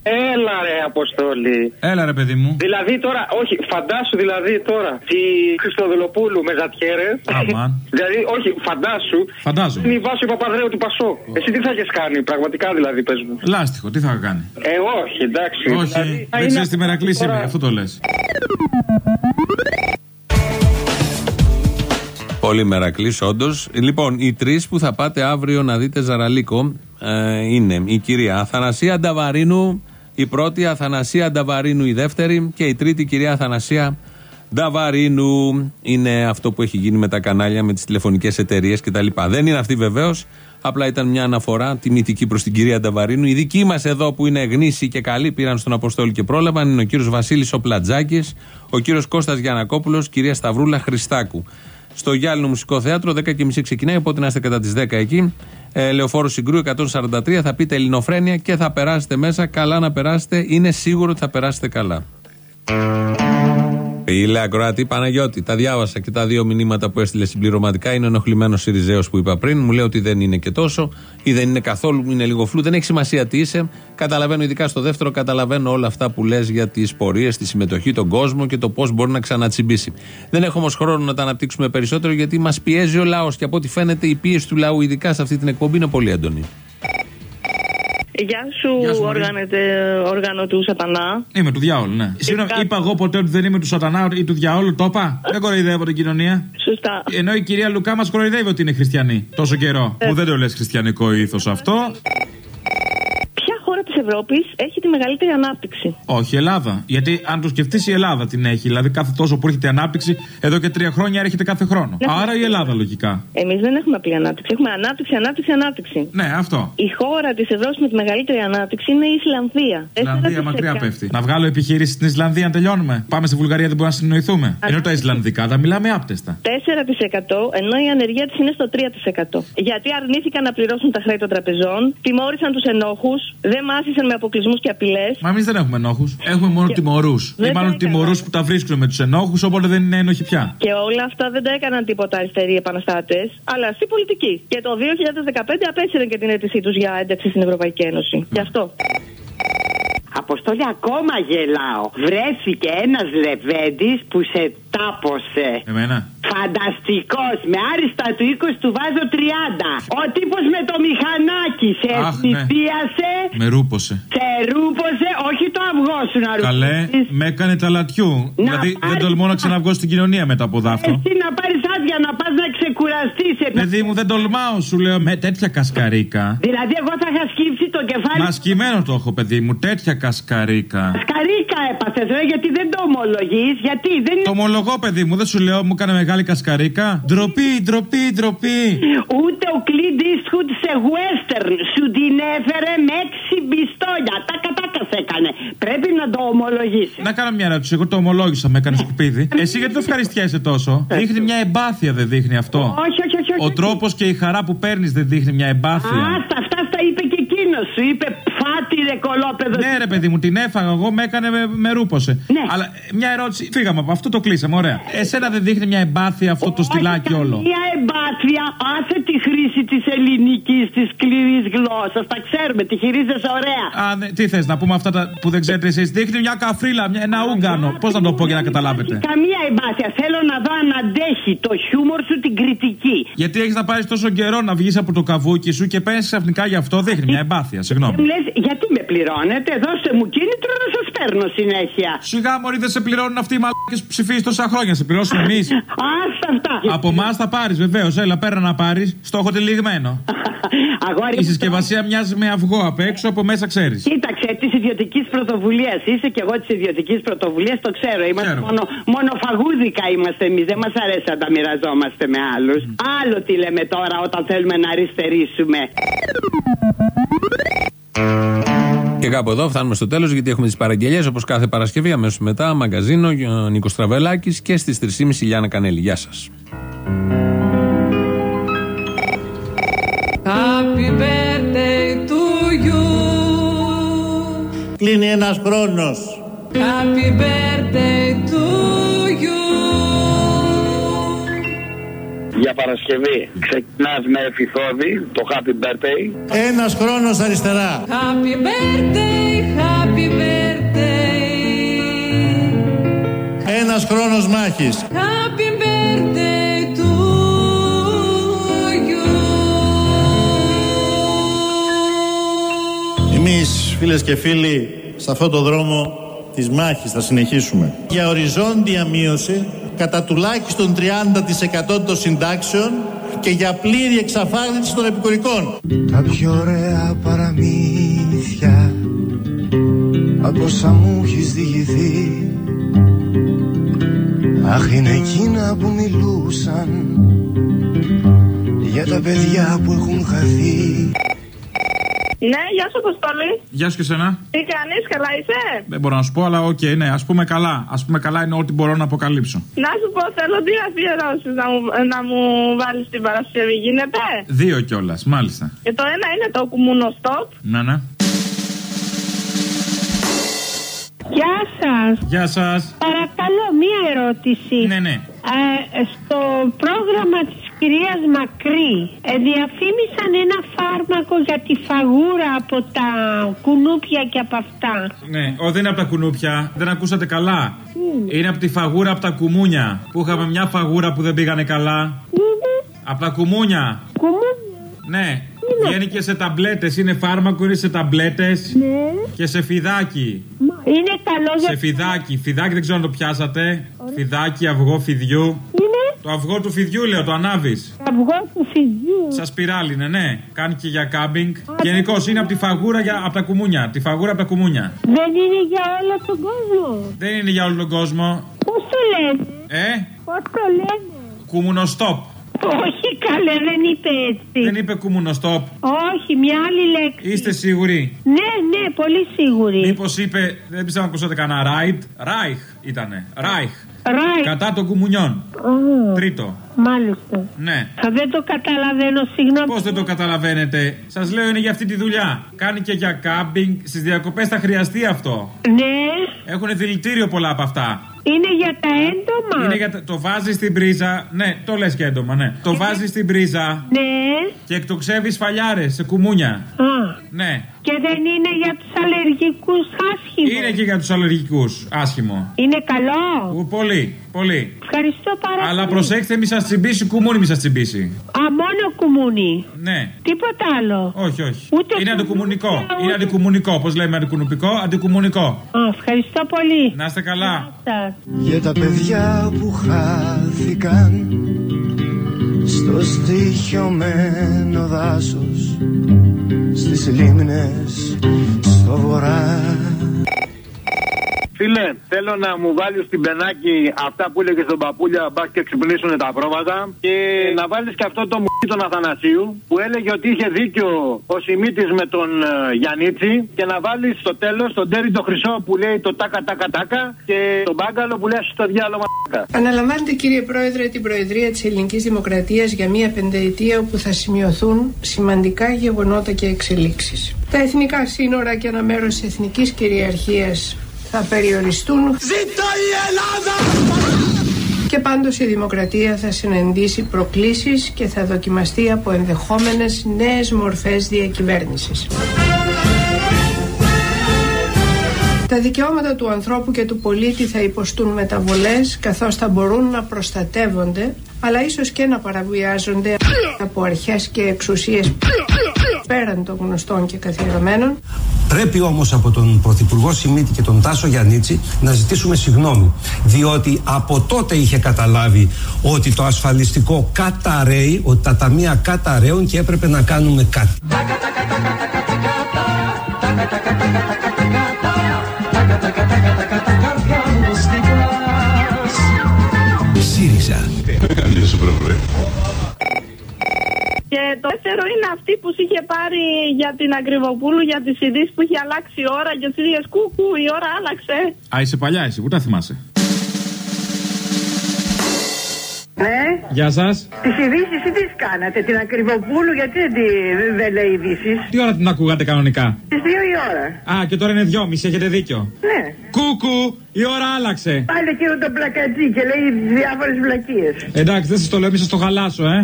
Ε. Έλα ρε Αποστόλη. Έλα ρε παιδί μου. Δηλαδή τώρα, όχι, φαντάσου δηλαδή τώρα τη Χριστοδουλοπούλου με ζατιέρες. Αμάν. δηλαδή, όχι, φαντάσου. Φαντάζομαι. Είναι η βάση Παπαδρέου του Πασό. Εσύ τι θα έχεις κάνει, πραγματικά δηλαδή, πες μου. Λάστιχο, τι θα κάνει; Ε, όχι, εντάξει. Όχι, Δηλαδή, θα δεν είναι ξέρει τι μερακλή τώρα- είμαι, αυτό το λες. Πολύ μερακλή, όντως. Λοιπόν, οι τρεις που θα πάτε αύριο να δείτε Ζαραλίκο ε, είναι η κυρία Αθανασία Νταβαρίνου, η πρώτη Αθανασία Νταβαρίνου η δεύτερη και η τρίτη κυρία Αθανασία Νταβαρίνου. Είναι αυτό που έχει γίνει με τα κανάλια, με τις τηλεφωνικές εταιρείες κτλ. Δεν είναι αυτή βεβαίως. Απλά ήταν μια αναφορά τιμητική προς την κυρία Νταβαρίνου. Οι δικοί μας εδώ που είναι γνήσιοι και καλοί πήραν στον Αποστόλη και πρόλαβαν είναι ο κύριος Βασίλης Οπλατζάκης, ο κύριος Κώστας Γιανακόπουλος, κυρία Σταυρούλα Χριστάκου. Στο Γυάλινο Μουσικό Θέατρο, 10.30 ξεκινάει, οπότε να είστε κατά τις 10 εκεί. Ε, Λεωφόρος Συγκρού 143, θα πείτε Ελληνοφρένια και θα περάσετε μέσα. Καλά να περάσετε, είναι σίγουρο ότι θα περάσετε καλά. Φίλε Ακροατή Παναγιώτη, τα διάβασα και τα δύο μηνύματα που έστειλε συμπληρωματικά. Είναι ο ενοχλημένος Σιριζέος που είπα πριν. Μου λέει ότι δεν είναι και τόσο ή δεν είναι καθόλου, είναι λίγο φλού. Δεν έχει σημασία τι είσαι. Καταλαβαίνω, ειδικά στο δεύτερο, καταλαβαίνω όλα αυτά που λες για τις πορείες, τη συμμετοχή, τον κόσμο και το πώς μπορεί να ξανατσιμπήσει. Δεν έχω όμως χρόνο να τα αναπτύξουμε περισσότερο γιατί μας πιέζει ο λαός και από ό,τι φαίνεται η πίεση του λαού, ειδικά σε αυτή την εκπομπή, είναι πολύ έντονη. Γεια σου, Γεια σου, Μαρία. όργανετε, όργανο του Σατανά. Είμαι του διάολου, ναι. Συγγνώμη, είπα εγώ ποτέ ότι δεν είμαι του Σατανά ή του διαόλου, το είπα. Δεν κοροϊδεύω την κοινωνία. Σωστά. Ενώ η κυρία Λουκά μας κοροϊδεύει ότι είναι χριστιανή τόσο καιρό. Που δεν το λες χριστιανικό ήθος αυτό. Ποια χώρα της Ευρώπης έχει τη μεγαλύτερη ανάπτυξη. Όχι, η Ελλάδα. Γιατί αν το σκεφτείς, η Ελλάδα την έχει. Δηλαδή, κάθε τόσο που έρχεται η ανάπτυξη, εδώ και τρία χρόνια έρχεται κάθε χρόνο. Ναι. Άρα η Ελλάδα λογικά. Εμείς δεν έχουμε απλή ανάπτυξη. Έχουμε ανάπτυξη, ανάπτυξη, ανάπτυξη. Ναι, αυτό. Η χώρα της Ευρώπη με τη μεγαλύτερη ανάπτυξη είναι η Ισλανδία. Ισλανδία 4%. μακριά πέφτει. Να βγάλω επιχείρηση στην Ισλανδία αν τελειώνουμε. Πάμε στη Βουλγαρία δεν μπορούμε να συνοηθούμε. Ενώ τα Ισλανδικά τα μιλάμε άπτεστα. 4% ενώ η ανεργία της είναι στο 3%. Γιατί αρνήθηκαν να πληρώσουν τα χρέη των τραπεζών, τιμώρησαν τους ενόχους, δεν μάσησαν με αποκλεισμούς και απειλές. Μα εμείς δεν έχουμε ενόχους. Έχουμε μόνο τιμωρούς. Ή Δεν μάλλον τα έκανα. τιμωρούς που τα βρίσκουν με τους ενόχους, οπότε δεν είναι ένοχοι πια. Και όλα αυτά δεν τα έκαναν τίποτα αριστεροί επαναστάτες, αλλά στη πολιτική. Και το 2015 απέσυραν και την αίτησή τους για ένταξη στην Ευρωπαϊκή Ένωση. Γι' αυτό. Αποστόλη, ακόμα γελάω. Βρέθηκε ένας Λεβέντης που σε τάπωσε. Εμένα. Φανταστικός. Με άριστα του 20 του βάζω 30. Ο τύπος με το μηχανάκι σε Αχ, ναι. θυσίασε, Με ρούπωσε. σε ρούπωσε, όχι το αυγό σου να Καλέ, ρούπωσεις. με έκανε ταλατιού. Δηλαδή δεν πάρεις- τολμώ να ξαναβγώ στην κοινωνία μετά από δάφτο. Εσύ να πάρεις άδεια να πας να ξεκουραστείς. Παιδί μου, δεν τολμάω, σου λέω με τέτοια κασκαρίκα. Δηλαδή, εγώ θα είχα σκύψει το κεφάλι. Μα σκυμμένο το έχω, παιδί μου, τέτοια κασκαρίκα. Σκαρίκα έπαθες, ρε, γιατί δεν το ομολογείς. Γιατί δεν Το ομολογώ, παιδί μου, δεν σου λέω, μου έκανε μεγάλη κασκαρίκα. Ντροπή, ντροπή, ντροπή. Ούτε ο Clint Eastwood σε western σου την έφερε με έξι πιστόλια. Τα κατάκα σε έκανε. Πρέπει να το ομολογήσεις. Να κάνω μια ερώτηση. Εγώ το ομολόγησα, με έκανε σκουπίδι. Εσύ γιατί το ευχαριστιέσαι τόσο; Δείχνει μια εμπάθεια, δεν δείχνει αυτό; Όχι, όχι, όχι. όχι. Ο τρόπος και η χαρά που παίρνεις δεν δείχνει μια εμπάθεια. Άστα, αυτά στα είπε και εκείνο σου. Είπε φάτηρε κολόπεδο. Ναι, ρε παιδί μου, την έφαγα εγώ, με έκανε, με, με ρούπωσε. Ναι. Αλλά ε, μια ερώτηση. Φύγαμε από αυτό, το κλείσαμε, ωραία. Εσένα δεν δείχνει μια εμπάθεια αυτό το στυλάκι όλο; Μια εμπάθεια, άσε τη χρήση της ελληνικής, της σκληρής γλώσσας. Τα ξέρουμε, τη χειρίζεσαι ωραία. Α, ναι, τι θες να πούμε αυτά τα που δεν ξέρετε εσείς. Δείχνει μια καφρίλα, μια, ένα ούγκανο. Πώς να το πω για να καταλάβετε; Καμία εμπάθεια. Θέλω να δω αν αντέχει το χιούμορ σου την κριτική. Γιατί έχεις να πάρεις τόσο καιρό να βγεις από το καβούκι σου και παίρνει ξαφνικά γι' αυτό. Δείχνει μια εμπάθεια, συγγνώμη. Μου λες, γιατί με πληρώνετε, δώστε μου κίνητρο να σας παίρνω συνέχεια. Σιγά μωρή δεν σε πληρώνουν αυτοί οι μαλάκες που ψηφίζεις τόσα χρόνια. Σε πληρώσουμε εμείς. Άστα αυτά. Από εμάς θα πάρεις, βεβαίως. Έλα, πέρα να πάρεις. Στόχο τυλιγμένο. Αγόρι Η συσκευασία μοιάζει με αυγό απ' έξω, από μέσα ξέρεις. Κοίταξε, της ιδιωτικής πρωτοβουλίας είσαι και εγώ της ιδιωτικής πρωτοβουλίας το ξέρω. Είμαστε Ξέρω. μόνο, μονοφαγούδικα είμαστε εμείς. Δεν μας αρέσει να τα μοιραζόμαστε με άλλους. Άλλο τι λέμε τώρα όταν θέλουμε να αριστερήσουμε. Και κάπου εδώ φτάνουμε στο τέλος, γιατί έχουμε τις παραγγελίε όπως κάθε Παρασκευή. Αμέσως μετά, μαγκαζίνο, ο Νίκος Τραβελάκης και στις 3.30 Γιάννα Κανέλη. Γεια σας. Happy birthday to you. Κλείνει ένας χρόνος. Happy birthday to Για Παρασκευή ξεκινάς με εφηθόδη, το happy birthday. Ένας χρόνος αριστερά. Happy birthday, happy birthday. Ένας χρόνος μάχης. Happy birthday to you. Εμείς φίλες και φίλοι σε αυτό το δρόμο της μάχης θα συνεχίσουμε. Για οριζόντια μείωση κατά τουλάχιστον 30% των συντάξεων και για πλήρη εξαφάνιση των επικουρικών. Τα πιο ωραία παραμύθια από όσα μου έχεις διηγηθεί Αχ είναι εκείνα που μιλούσαν για τα παιδιά που έχουν χαθεί Ναι, γεια σου, Αποστολή. Γεια σου και σένα. Τι κάνεις, καλά είσαι; Δεν μπορώ να σου πω, αλλά οκ, ναι, ας πούμε καλά. Α πούμε καλά είναι ό,τι μπορώ να αποκαλύψω. Να σου πω, θέλω δύο αφιερώσεις να μου, να μου βάλεις την Παρασκευή, γίνεται; Δύο κιόλας, μάλιστα. Και το ένα είναι το κουμουνοστόπ. Να, να. Γεια σας. Γεια σας. Παρακαλώ, μία ερώτηση. Ναι, ναι. Ε, στο πρόγραμμα της κυρίας Μακρύ ε, διαφήμισαν ένα φάρμακο για τη φαγούρα από τα κουνούπια και από αυτά. Ναι, ο, δεν είναι από τα κουνούπια. Δεν ακούσατε καλά. Είναι από τη φαγούρα από τα κουμούνια. Που είχαμε μια φαγούρα που δεν πήγανε καλά. Από τα κουμούνια. Ναι. Βγαίνει και σε ταμπλέτες, είναι φάρμακο, είναι σε ταμπλέτες και σε φιδάκι. Είναι καλό για Σε φιδάκι, φιδάκι δεν ξέρω αν το πιάσατε. Φιδάκι, αυγό φιδιού. Είναι; Το αυγό του φιδιού λέω, το ανάβεις. αυγό του φιδιού. Σα σπιράλι είναι, ναι. Κάνει και για κάμπινγκ. Γενικώ είναι από τη φαγούρα για, από τα κουμούνια. Τη φαγούρα από τα κουμούνια. Δεν είναι για όλο τον κόσμο. Δεν είναι για όλο τον κόσμο. Πώς το λένε; Ε, Πώς το λένε; κουμουνοστόπ. Όχι καλέ, δεν είπε έτσι. Δεν είπε κουμουνοστόπ. Όχι, μια άλλη λέξη. Είστε σίγουροι; Ναι, ναι, πολύ σίγουρη. Μήπως είπε, δεν πιστεύω να ακούσατε κανένα ράιτ. Ράιχ ήτανε. Ράιχ. Ράιχ. Κατά των κουμουνιών. Α, Τρίτο. Μάλιστα. Ναι. Α, δεν το καταλαβαίνω, συγγνώμη. Πώς δεν το καταλαβαίνετε; Σας λέω είναι για αυτή τη δουλειά. Κάνει και για κάμπινγκ. Στις διακοπές θα χρειαστεί αυτό. Ναι, Έχουν δηλητήριο πολλά από αυτά. Είναι για τα έντομα. Είναι για τα- το βάζεις στην πρίζα. Ναι, το λες και έντομα, ναι. Το βάζεις στην πρίζα Ναι. και εκτοξεύεις φαλιάρες σε κουμούνια. Α, Ναι. Και δεν είναι για τους αλλεργικούς άσχημο. Είναι και για τους αλλεργικούς. Άσχημο. Είναι καλό. Ου, Πολύ, πολύ. Ευχαριστώ πάρα Αλλά πολύ. προσέξτε, μη σας τσιμπήσει, κουμούνι μη σας τσιμπήσει. Α, μόνο κουμούνι. Ναι. Τίποτα άλλο. Όχι, όχι. Ούτε Είναι κουμούνια, αντικουμουνικό. ούτε- Είναι αντικουμουνικό. Πώς λέμε αντικουνουπικό, αντικουμουνικό. Α, ευχαριστώ πολύ. Να είστε καλά. Για τα παιδιά που χάθηκαν στο στοιχειωμένο δάσος στις λίμνες στο βορρά Φίλε, θέλω να μου βάλεις στην πενάκι αυτά που έλεγε στον παππούλια μπας και ξυπνήσουν τα πρόβατα και να βάλεις και αυτό το μου τον Αθανασίου που έλεγε ότι είχε δίκιο ο Σιμίτης με τον ε, Γιαννίτσι και να βάλεις στο τέλος τον Τέρι το Χρυσό που λέει το τάκα τάκα τάκα και τον Μπάγκαλο που λέει στο διάλογο μαλάκα. Αναλαμβάνετε κύριε Πρόεδρε την Προεδρία της Ελληνικής Δημοκρατίας για μια πενταετία όπου θα σημειωθούν σημαντικά γεγονότα και εξελίξεις. Τα εθνικά σύνορα και ένα μέρος της εθνικής κυριαρχίας θα περιοριστούν. Ζήτω η Ελλάδα! Και πάντως η δημοκρατία θα συναντήσει προκλήσεις και θα δοκιμαστεί από ενδεχόμενες νέες μορφές διακυβέρνησης. Τα δικαιώματα του ανθρώπου και του πολίτη θα υποστούν μεταβολές καθώς θα μπορούν να προστατεύονται αλλά ίσως και να παραβιάζονται από αρχές και εξουσίες πέραν των γνωστών και καθιερωμένων Πρέπει όμως από τον Πρωθυπουργό Σιμίτη και τον Τάσο Γιαννίτσι να ζητήσουμε συγγνώμη. Διότι από τότε είχε καταλάβει ότι το ασφαλιστικό καταραίει, ότι τα ταμεία καταραίουν και έπρεπε να κάνουμε κάτι. Που σου είχε πάρει για την Ακριβοπούλου για τις ειδήσεις που είχε αλλάξει η ώρα και του ίδιες κούκου, η ώρα άλλαξε. Α, είσαι παλιά, εσύ, πού τα θυμάσαι; Ναι. Γεια σας. Τις ειδήσεις ή τις κάνατε, την Ακριβοπούλου, γιατί δεν, τη- δεν λέει ειδήσεις; Τι ώρα την ακούγατε κανονικά; Τις δύο η ώρα. Α, και τώρα είναι δυόμιση, έχετε δίκιο. Ναι. Κούκου, η ώρα άλλαξε. Πάλι εκείνο το πλακατζί και λέει διάφορες βλακίες. Εντάξει, δεν σας το λέω, μη σας το χαλάσω, ε.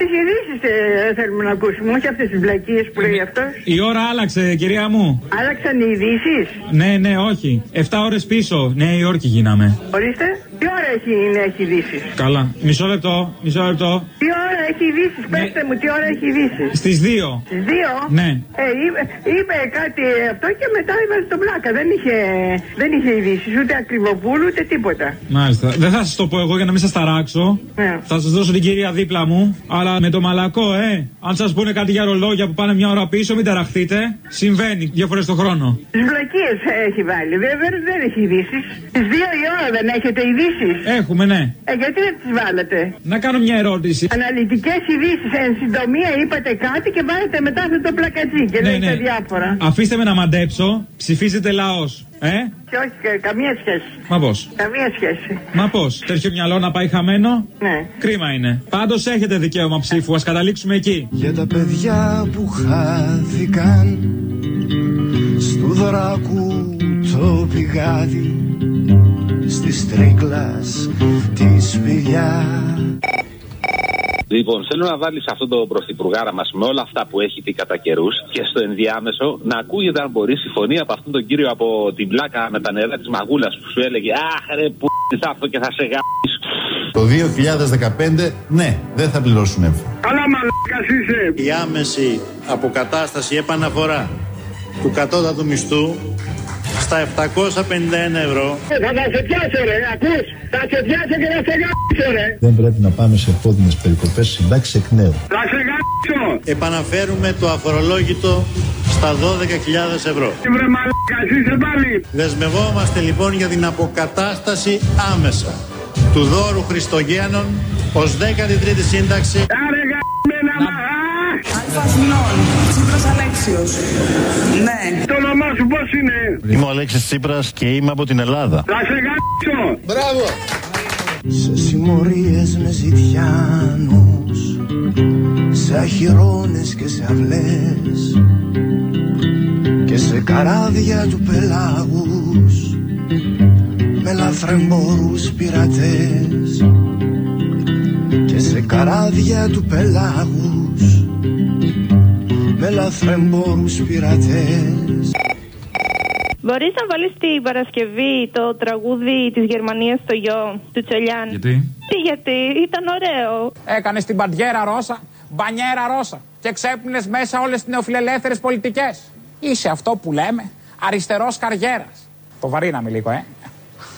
Τις ειδήσεις ε, θέλουμε να ακούσουμε, όχι αυτές τις βλακίες που λέει αυτός. Η ώρα άλλαξε, κυρία μου. Άλλαξαν οι ειδήσεις; Ναι, ναι, όχι. 7 ώρες πίσω. Νέα Υόρκη γίναμε. Ορίστε. Τι ώρα έχει να έχει ειδήσεις; Καλά. Μισό λεπτό, μισό λεπτό. Τι ώρα έχει ειδήσεις, πέστε μου, τι ώρα έχει ειδήσεις; Στις 2. Στις δύο; Ναι. Ε, είπε, είπε κάτι αυτό και μετά έβαλε τον πλάκα. Δεν είχε, δεν είχε ειδήσεις, ούτε ακριβοπούλου ούτε τίποτα. Μάλιστα. Δεν θα σας το πω εγώ για να μην σας ταράξω. Ναι. Θα σας δώσω την κυρία δίπλα μου. Αλλά με το μαλακό, ε. Αν σας πούνε κάτι για ρολόγια που πάνε μια ώρα πίσω, μην ταραχτείτε. Συμβαίνει δύο φορές το χρόνο. Τι βλακίες έχει βάλει. Βέβαια δεν έχει ειδήσεις. Στις δύο η ώρα δεν έχετε ειδήσεις. Έχουμε, ναι. Ε, γιατί δεν τις βάλατε; Να κάνω μια ερώτηση. Αναλυτικές ειδήσεις. Εν συντομία είπατε κάτι και βάλετε μετά αυτό το πλακατζί και Ναι, λέτε ναι. διάφορα. Αφήστε με να μαντέψω. Ψηφίζετε λαός. Ε, Και όχι κα- καμία σχέση. μα πώς; Καμία σχέση. Μα πώς. Τέτοιο μυαλό να πάει χαμένο; Ναι. Κρίμα είναι. Πάντως έχετε δικαίωμα ψήφου. Α καταλήξουμε εκεί. Για τα παιδιά που χάθηκαν Στου δράκου το πηγάδι Στις τρίγκλας τη σπηλιά Λοιπόν, θέλω να βάλεις αυτό το πρωθυπουργάρα μας με όλα αυτά που έχει πει κατά καιρούς και στο ενδιάμεσο να ακούγεται, αν μπορείς, η φωνή από αυτόν τον κύριο από την πλάκα με τα νερά της μαγούλας που σου έλεγε Αχ, ρε, που θα έρθω και θα σε γάμισω. Το 2015, ναι, δεν θα πληρώσουν έμφυα. Καλά μαλάκας είσαι. Η άμεση αποκατάσταση επαναφορά του κατώτατου μισθού στα 751 ευρώ Ε, Θα τα σε πιάσω ρε, ακούς. Θα σε πιάσω και θα σε γάμισω ρε. Δεν πρέπει να πάμε σε επώδυνες περικοπές συντάξεις εκ νέου. Θα σε γάμισω. επαναφέρουμε το αφορολόγητο στα 12.000 ευρώ. Βρε μαλάκας είσαι πάλι. Δεσμευόμαστε λοιπόν για την αποκατάσταση άμεσα του δώρου Χριστογέννων ως 13η σύνταξη Άρε γαμμένα μα. Αλφαθηνών, Τσίπρας Αλέξιος. Ναι. Το όνομά σου πώς είναι; Είμαι ο Αλέξης Τσίπρας και είμαι από την Ελλάδα. Θα σε γάμισω. Μπράβο. Σε συμμορίες με ζητιάνους Σε αχυρώνες και σε αυλές Και σε καράβια του πελάγους Με λαθρεμπόρους πειρατές Και σε καράβια του πελάγους με λαθρεμπόρους πειρατές Μπορείς να βάλεις την Παρασκευή το τραγούδι της Γερμανίας στο γιο του Τσολιάν. Γιατί; Τι γιατί, ήταν ωραίο. Έκανες την παντιέρα Ρώσα, μπανιέρα Ρώσα και ξέπνες μέσα όλες τις νεοφιλελεύθερες πολιτικές. Είσαι αυτό που λέμε αριστερός καριέρας. Το βαρύναμε λίγο, ε.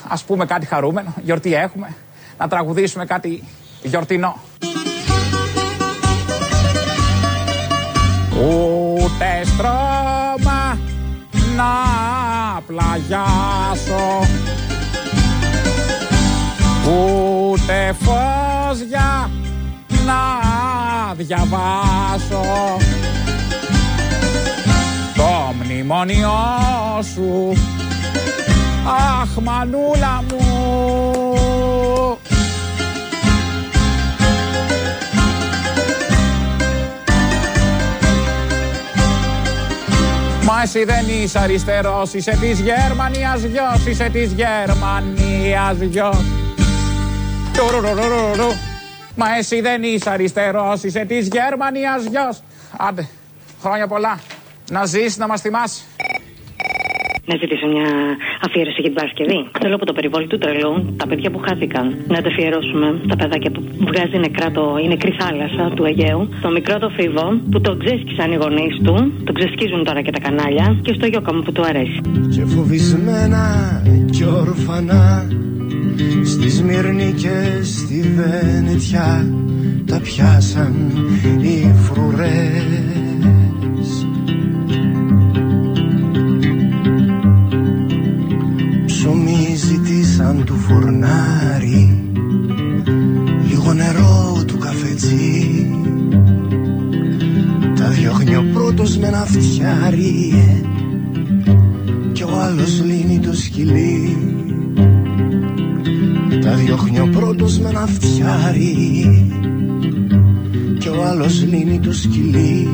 Α πούμε κάτι χαρούμενο, γιορτή έχουμε. Να τραγουδήσουμε κάτι γιορτινό. Ούτε στρώμα να πλαγιάσω. Ούτε φως για να διαβάσω. Το μνημόνιό σου Αχ μανούλα μου Μας εσύ δεν είσαι αριστερός, είσαι της Γερμανίας γιος, είσαι της Γερμανίας γιος. Τουρουρουρουρουρου. Μας εσύ δεν είσαι αριστερός, είσαι της Γερμανίας γιος. Άντε, χρόνια πολλά. Να ζεις, να μας θυμάσαι. Να ζητήσω μια αφιέρωση για την Παρασκευή. Θέλω από το περιβόλι του τρελού τα παιδιά που χάθηκαν. Να τα αφιερώσουμε τα παιδάκια που βγάζει νεκρά το, η νεκρή θάλασσα του Αιγαίου. Το μικρό το φίβο που το ξέσκισαν οι γονείς του. Το ξεσκίζουν τώρα και τα κανάλια. Και στο γιόκα μου που του αρέσει. Και φοβισμένα και ορφανά Στη Σμύρνη και στη Βενετιά Τα πιάσαν οι φρουρές Ψωμί ζητήσαν του φουρνάρι. Λίγο νερό του καφετζή. Τα διώχνει ο πρώτος με ένα φτιάρι. Κι ο άλλος λύνει το σκυλί. Τα διώχνει ο πρώτος με ένα φτιάρι. Κι ο άλλος λύνει το σκυλί